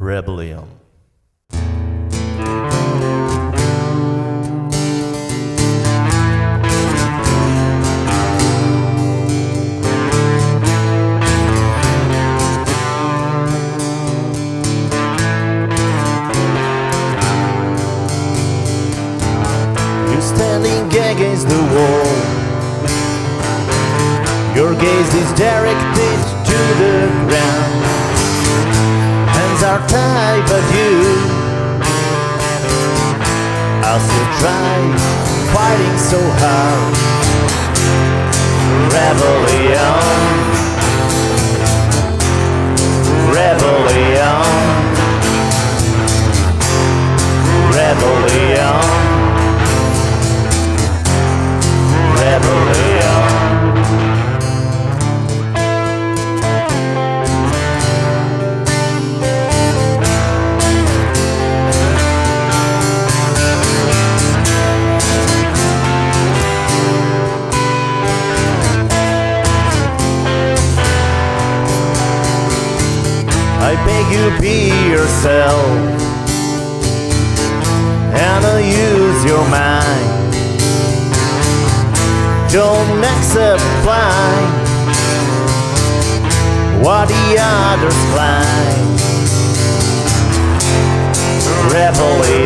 Rebellion. Standing against the wall. Your gaze is directed to the ground. Are tied, but you are still try, fighting so hard. Rebellion. I beg you be yourself and uh, use your mind. Don't accept what the others find. Rebellion,